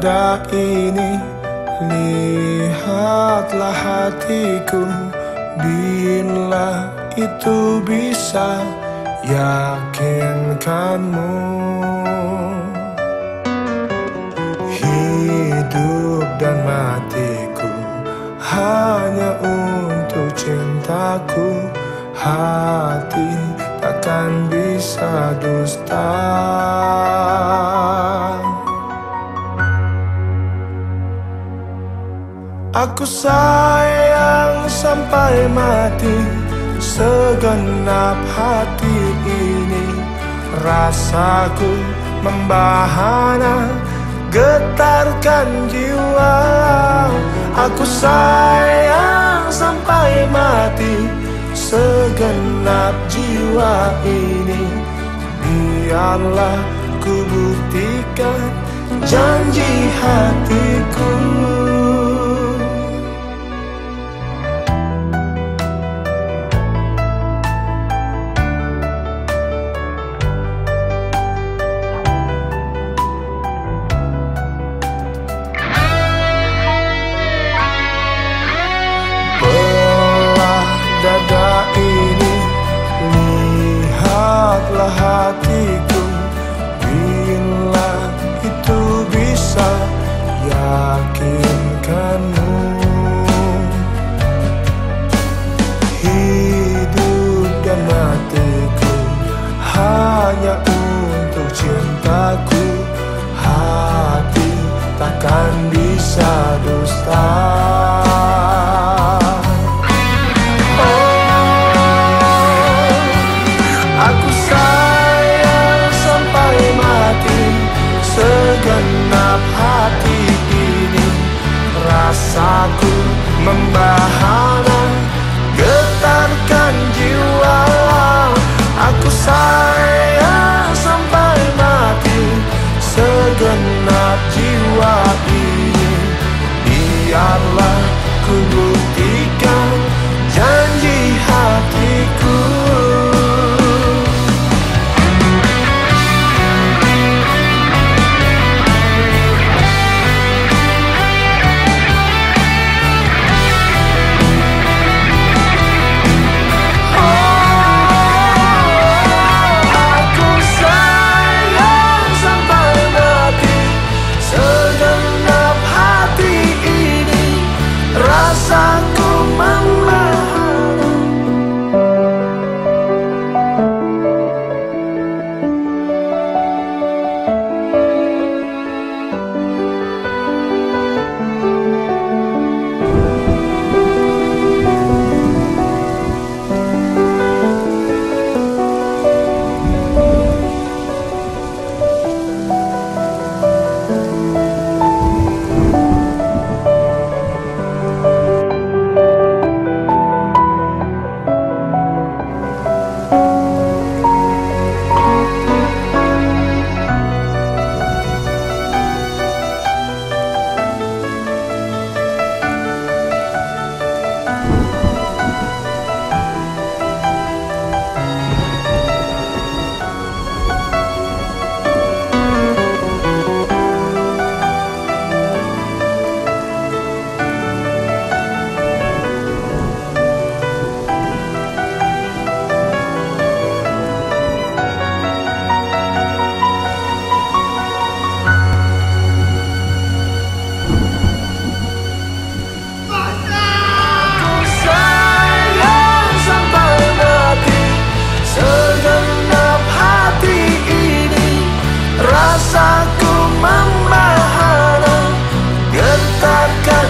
dada ini Lihatlah hatiku. Bila itu bisa yakinkanmu. Hidup dan matiku Hanya untuk cintaku. Hati takkan bisa dusta Aku sayang sampai mati Segenap hati ini. Rasaku membahana Getarkan jiwa. Aku sayang sampai mati Segenap jiwa ini. Biarlah ku buktikan janji hatiku cintaku Hati takkan bisa dusta rasaku membahana Getarkan